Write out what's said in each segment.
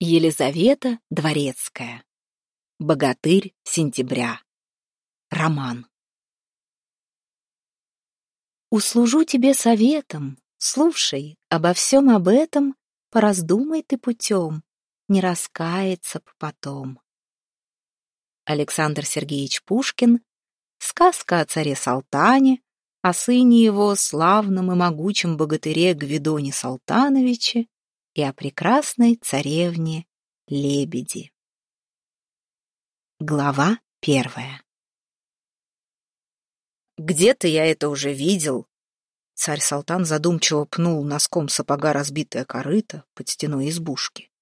Елизавета Дворецкая. Богатырь сентября. Роман. Услужу тебе советом, слушай, обо всем об этом пораздумай ты путем, не раскается потом. Александр Сергеевич Пушкин. Сказка о царе Салтане, о сыне его, славном и могучем богатыре Гвидоне Салтановиче и о прекрасной царевне Лебеди. Глава первая «Где-то я это уже видел». Царь Салтан задумчиво пнул носком сапога разбитое корыто под стеной избушки.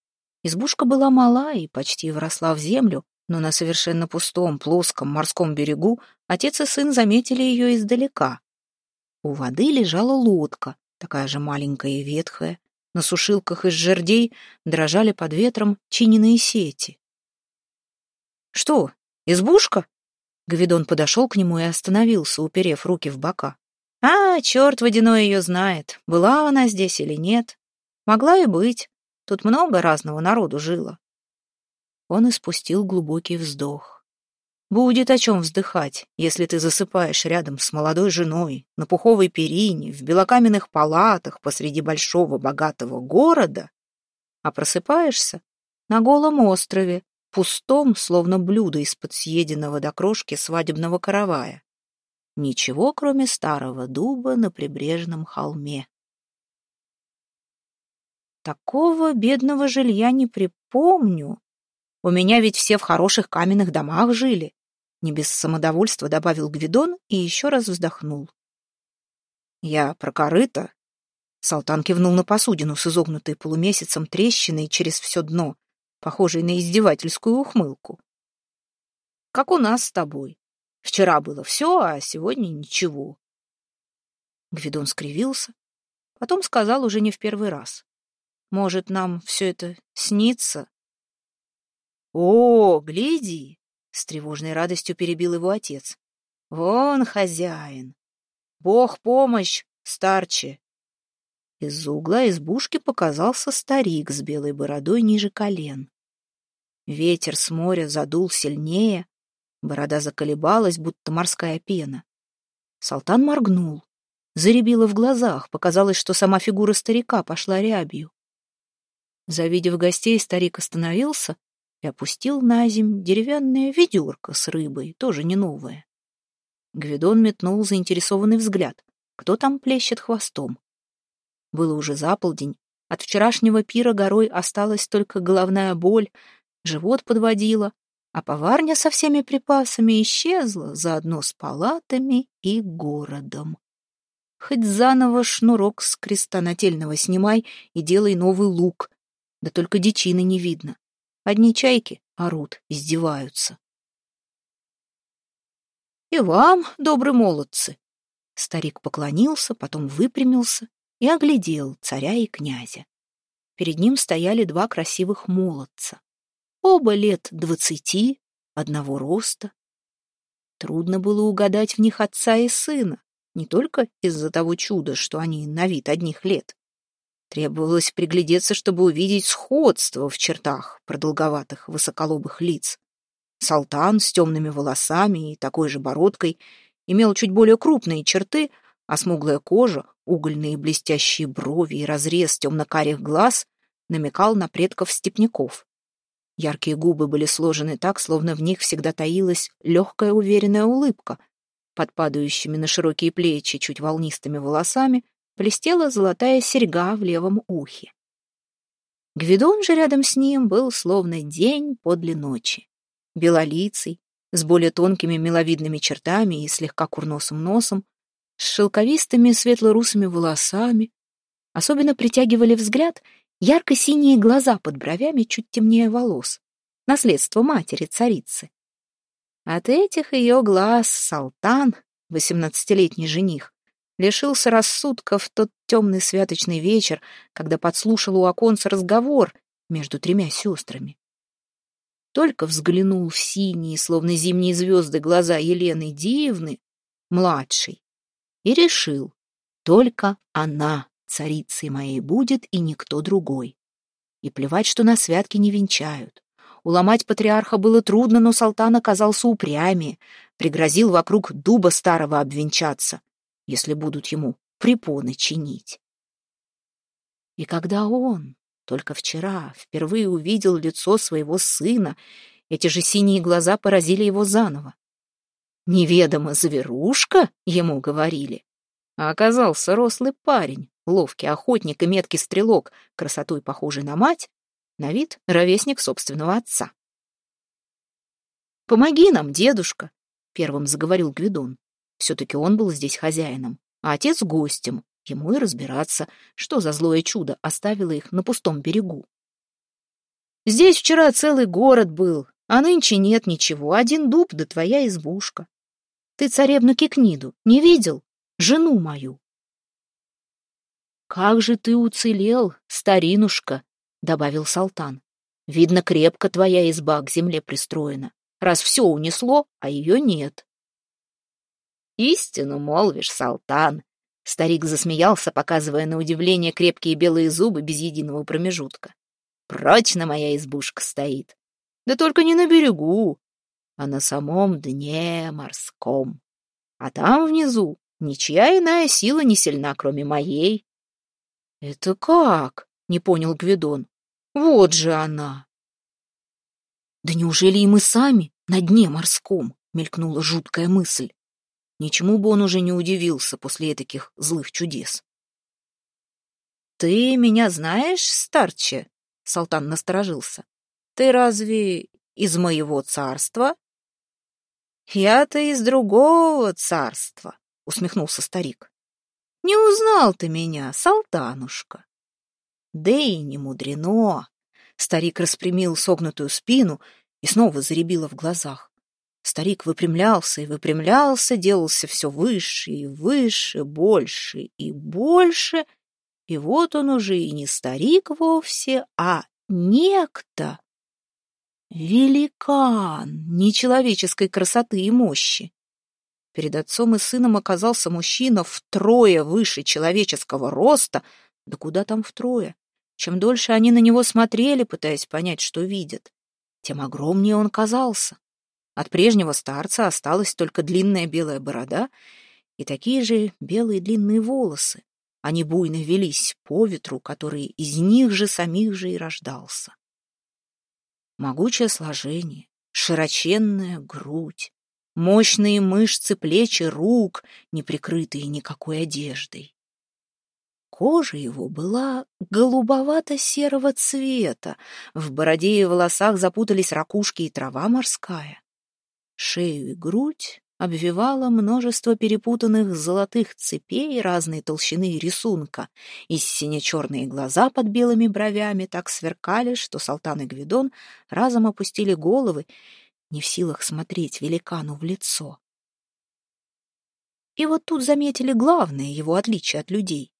Избушка была мала и почти вросла в землю, но на совершенно пустом, плоском морском берегу отец и сын заметили ее издалека. У воды лежала лодка, такая же маленькая и ветхая, на сушилках из жердей дрожали под ветром чиненные сети. «Что, избушка?» Гвидон подошел к нему и остановился, уперев руки в бока. «А, черт водяной ее знает, была она здесь или нет. Могла и быть. Тут много разного народу жило». Он испустил глубокий вздох. Будет о чем вздыхать, если ты засыпаешь рядом с молодой женой, на пуховой перине, в белокаменных палатах посреди большого богатого города, а просыпаешься на голом острове, пустом, словно блюдо из-под съеденного до крошки свадебного каравая. Ничего, кроме старого дуба на прибрежном холме. Такого бедного жилья не припомню. У меня ведь все в хороших каменных домах жили. Не без самодовольства добавил Гвидон и еще раз вздохнул. «Я про корыто?» Салтан кивнул на посудину с изогнутой полумесяцем трещиной через все дно, похожей на издевательскую ухмылку. «Как у нас с тобой. Вчера было все, а сегодня ничего». Гвидон скривился, потом сказал уже не в первый раз. «Может, нам все это снится?» «О, гляди!» С тревожной радостью перебил его отец. «Вон хозяин! Бог помощь, старче!» Из-за угла избушки показался старик с белой бородой ниже колен. Ветер с моря задул сильнее, борода заколебалась, будто морская пена. Салтан моргнул. Заребило в глазах, показалось, что сама фигура старика пошла рябью. Завидев гостей, старик остановился, опустил на земь деревянное ведерко с рыбой, тоже не новое. Гвидон метнул заинтересованный взгляд. Кто там плещет хвостом? Было уже заполдень. От вчерашнего пира горой осталась только головная боль, живот подводило, а поварня со всеми припасами исчезла заодно с палатами и городом. Хоть заново шнурок с креста нательного снимай и делай новый лук, да только дичины не видно. Одни чайки орут, издеваются. «И вам, добрые молодцы!» Старик поклонился, потом выпрямился и оглядел царя и князя. Перед ним стояли два красивых молодца. Оба лет двадцати, одного роста. Трудно было угадать в них отца и сына, не только из-за того чуда, что они на вид одних лет. Требовалось приглядеться, чтобы увидеть сходство в чертах продолговатых высоколобых лиц. Салтан с темными волосами и такой же бородкой имел чуть более крупные черты, а смуглая кожа, угольные блестящие брови и разрез темно-карих глаз намекал на предков степняков. Яркие губы были сложены так, словно в них всегда таилась легкая уверенная улыбка. Под падающими на широкие плечи чуть волнистыми волосами блестела золотая серьга в левом ухе. Гвидон же рядом с ним был словно день подле ночи. Белолицый, с более тонкими миловидными чертами и слегка курносым носом, с шелковистыми светло-русыми волосами. Особенно притягивали взгляд ярко-синие глаза под бровями чуть темнее волос. Наследство матери царицы. От этих ее глаз Салтан, восемнадцатилетний жених, лишился рассудка в тот темный святочный вечер, когда подслушал у оконца разговор между тремя сестрами. Только взглянул в синие, словно зимние звезды, глаза Елены Диевны, младшей, и решил, только она царицей моей будет и никто другой. И плевать, что на святки не венчают. Уломать патриарха было трудно, но Салтан оказался упрямее, пригрозил вокруг дуба старого обвенчаться, если будут ему препоны чинить. И когда он, только вчера, впервые увидел лицо своего сына, эти же синие глаза поразили его заново. «Неведомо зверушка», — ему говорили, а оказался рослый парень, ловкий охотник и меткий стрелок, красотой похожий на мать, на вид ровесник собственного отца. «Помоги нам, дедушка», — первым заговорил Гвидон. Все-таки он был здесь хозяином, а отец — гостем, ему и разбираться, что за злое чудо оставило их на пустом берегу. «Здесь вчера целый город был, а нынче нет ничего, один дуб да твоя избушка. Ты царевну Кикниду не видел? Жену мою». «Как же ты уцелел, старинушка!» — добавил Салтан. «Видно, крепко твоя изба к земле пристроена, раз все унесло, а ее нет». «Истину молвишь, Салтан!» Старик засмеялся, показывая на удивление крепкие белые зубы без единого промежутка. «Прочно моя избушка стоит. Да только не на берегу, а на самом дне морском. А там внизу ничья иная сила не сильна, кроме моей». «Это как?» — не понял Гвидон. «Вот же она!» «Да неужели и мы сами на дне морском?» — мелькнула жуткая мысль. Ничему бы он уже не удивился после таких злых чудес. «Ты меня знаешь, старче?» — Салтан насторожился. «Ты разве из моего царства?» «Я-то из другого царства», — усмехнулся старик. «Не узнал ты меня, Салтанушка». Да и не мудрено. Старик распрямил согнутую спину и снова заребило в глазах. Старик выпрямлялся и выпрямлялся, делался все выше и выше, больше и больше, и вот он уже и не старик вовсе, а некто. Великан нечеловеческой красоты и мощи. Перед отцом и сыном оказался мужчина втрое выше человеческого роста, да куда там втрое? Чем дольше они на него смотрели, пытаясь понять, что видят, тем огромнее он казался. От прежнего старца осталась только длинная белая борода и такие же белые длинные волосы. Они буйно велись по ветру, который из них же самих же и рождался. Могучее сложение, широченная грудь, мощные мышцы плеч и рук, не прикрытые никакой одеждой. Кожа его была голубовато-серого цвета, в бороде и волосах запутались ракушки и трава морская. Шею и грудь обвивало множество перепутанных золотых цепей разной толщины рисунка, и сине-черные глаза под белыми бровями так сверкали, что Салтан и Гвидон разом опустили головы, не в силах смотреть великану в лицо. И вот тут заметили главное его отличие от людей.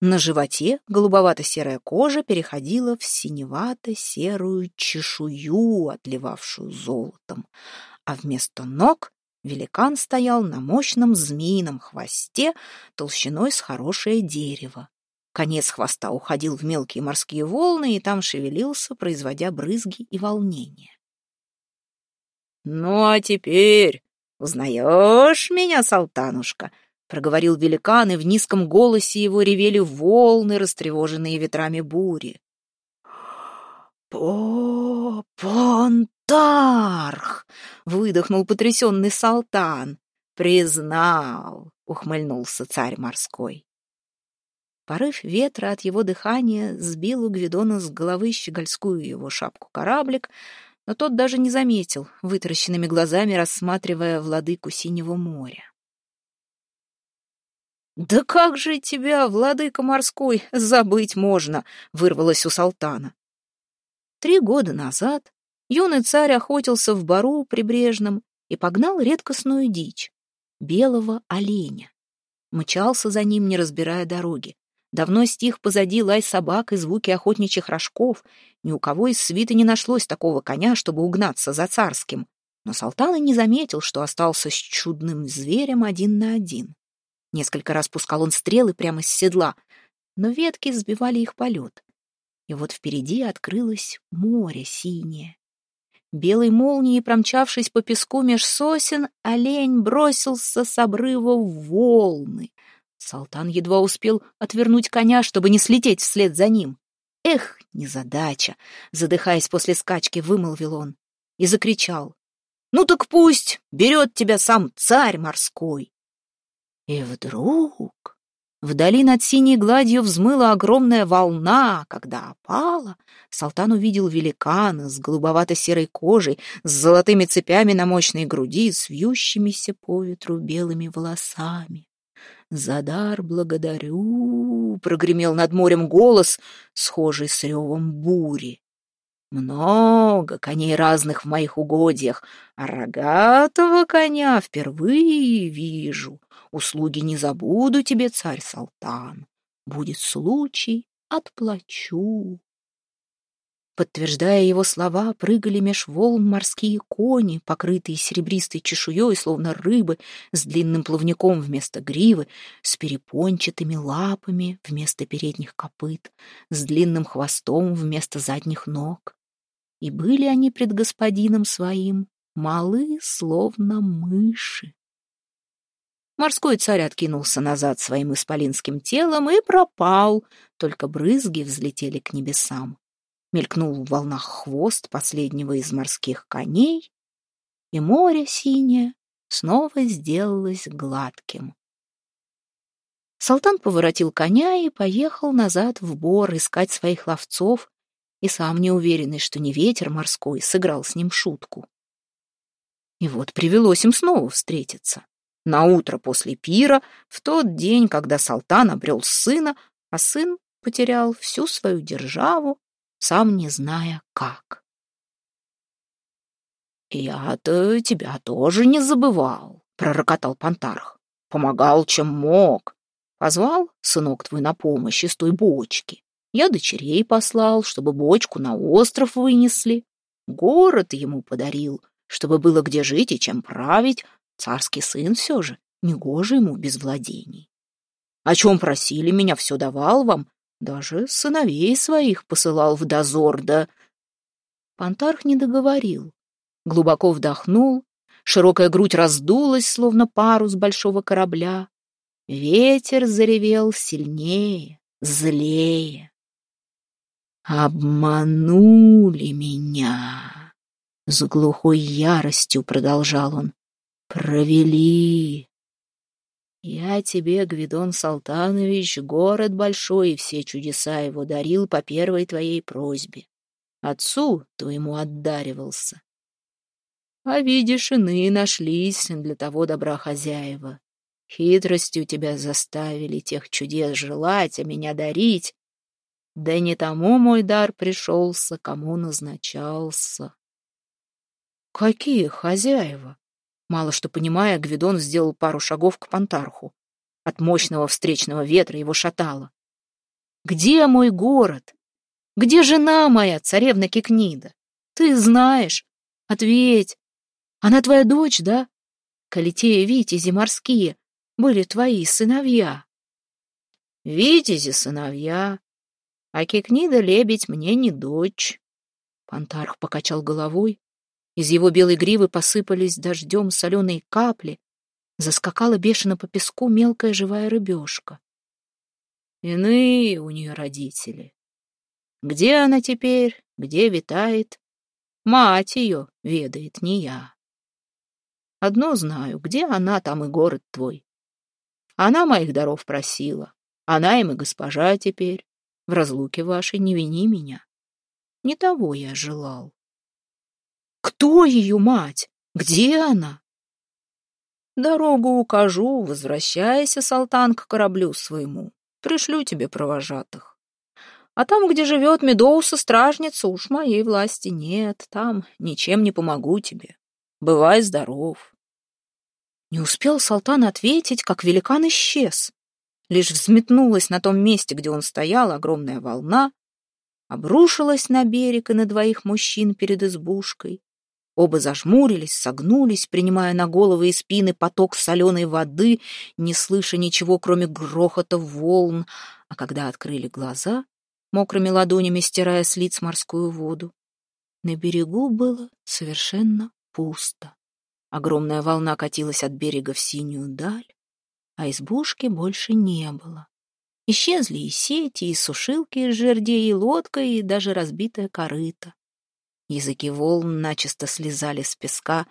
На животе голубовато-серая кожа переходила в синевато-серую чешую, отливавшую золотом, а вместо ног великан стоял на мощном змеином хвосте толщиной с хорошее дерево. Конец хвоста уходил в мелкие морские волны и там шевелился, производя брызги и волнения. «Ну а теперь узнаешь меня, Салтанушка?» — проговорил великан, и в низком голосе его ревели волны, растревоженные ветрами бури. «По... понтарх!» — выдохнул потрясенный Салтан. «Признал!» — ухмыльнулся царь морской. Порыв ветра от его дыхания сбил у Гвидона с головы щегольскую его шапку кораблик, но тот даже не заметил, вытаращенными глазами рассматривая владыку Синего моря. «Да как же тебя, владыка морской, забыть можно?» — вырвалось у Салтана. Три года назад юный царь охотился в бару прибрежном и погнал редкостную дичь — белого оленя. Мчался за ним, не разбирая дороги. Давно стих позади лай собак и звуки охотничьих рожков. Ни у кого из свиты не нашлось такого коня, чтобы угнаться за царским. Но Салтан и не заметил, что остался с чудным зверем один на один. Несколько раз пускал он стрелы прямо с седла, но ветки сбивали их полет. И вот впереди открылось море синее. Белой молнией, промчавшись по песку меж сосен, олень бросился с обрыва в волны. Салтан едва успел отвернуть коня, чтобы не слететь вслед за ним. «Эх, незадача!» — задыхаясь после скачки, вымолвил он и закричал. «Ну так пусть берет тебя сам царь морской!» И вдруг Вдали над синей гладью взмыла огромная волна, когда опала. Салтан увидел великана с голубовато-серой кожей, с золотыми цепями на мощной груди, с вьющимися по ветру белыми волосами. «За дар благодарю!» — прогремел над морем голос, схожий с ревом бури. «Много коней разных в моих угодьях, а рогатого коня впервые вижу. Услуги не забуду тебе, царь Салтан. Будет случай, отплачу. Подтверждая его слова, прыгали меж волн морские кони, покрытые серебристой чешуей, словно рыбы, с длинным плавником вместо гривы, с перепончатыми лапами вместо передних копыт, с длинным хвостом вместо задних ног. И были они пред господином своим малы, словно мыши. Морской царь откинулся назад своим исполинским телом и пропал, только брызги взлетели к небесам. Мелькнул в волнах хвост последнего из морских коней, и море синее снова сделалось гладким. Салтан поворотил коня и поехал назад в бор искать своих ловцов, и сам неуверенный, что не ветер морской сыграл с ним шутку. И вот привелось им снова встретиться. На утро после пира, в тот день, когда Салтан обрел сына, а сын потерял всю свою державу, сам не зная как. «Я-то тебя тоже не забывал», — пророкотал Пантарх. «Помогал, чем мог. Позвал, сынок твой, на помощь из той бочки. Я дочерей послал, чтобы бочку на остров вынесли. Город ему подарил, чтобы было где жить и чем править, Царский сын все же, негоже ему без владений. О чем просили меня, все давал вам, даже сыновей своих посылал в дозор, да... Пантарх не договорил, глубоко вдохнул, широкая грудь раздулась, словно парус большого корабля. Ветер заревел сильнее, злее. «Обманули меня!» С глухой яростью продолжал он. Провели. Я тебе, Гвидон Салтанович, город большой, и все чудеса его дарил по первой твоей просьбе. Отцу твоему отдаривался. А видишь, иные нашлись для того добра хозяева. Хитростью тебя заставили тех чудес желать, а меня дарить. Да не тому мой дар пришелся, кому назначался. Какие хозяева? Мало что понимая, Гвидон сделал пару шагов к Пантарху. От мощного встречного ветра его шатало. «Где мой город? Где жена моя, царевна Кикнида? Ты знаешь. Ответь. Она твоя дочь, да? Калитея Витязи морские были твои сыновья». «Витязи сыновья, а Кикнида лебедь мне не дочь». Пантарх покачал головой, из его белой гривы посыпались дождем соленые капли. Заскакала бешено по песку мелкая живая рыбешка. Иные у нее родители. Где она теперь, где витает? Мать ее ведает, не я. Одно знаю, где она, там и город твой. Она моих даров просила. Она им и госпожа теперь. В разлуке вашей не вини меня. Не того я желал. Кто ее мать? Где она? Дорогу укажу, возвращайся, Салтан, к кораблю своему. Пришлю тебе провожатых. А там, где живет Медоуса стражница, уж моей власти нет. Там ничем не помогу тебе. Бывай здоров. Не успел Салтан ответить, как великан исчез. Лишь взметнулась на том месте, где он стоял, огромная волна, обрушилась на берег и на двоих мужчин перед избушкой, Оба зажмурились, согнулись, принимая на головы и спины поток соленой воды, не слыша ничего, кроме грохота волн. А когда открыли глаза, мокрыми ладонями стирая с лиц морскую воду. На берегу было совершенно пусто. Огромная волна катилась от берега в синюю даль, а избушки больше не было. Исчезли и сети, и сушилки из жердей, и лодка, и даже разбитая корыта. Языки волн начисто слезали с песка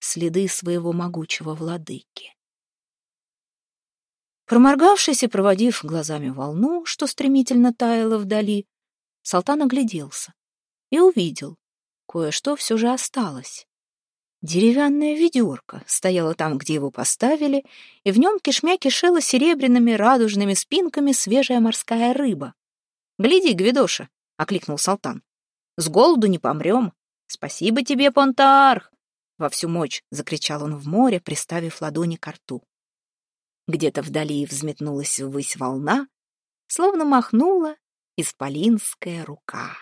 следы своего могучего владыки. Проморгавшись и проводив глазами волну, что стремительно таяла вдали, Салтан огляделся и увидел, кое-что все же осталось. Деревянная ведерко стояло там, где его поставили, и в нем кишмя кишела серебряными радужными спинками свежая морская рыба. «Гляди, Гвидоша!» — окликнул Салтан. «С голоду не помрем! Спасибо тебе, Понтаарх!» Во всю мощь закричал он в море, приставив ладони к рту. Где-то вдали взметнулась ввысь волна, словно махнула исполинская рука.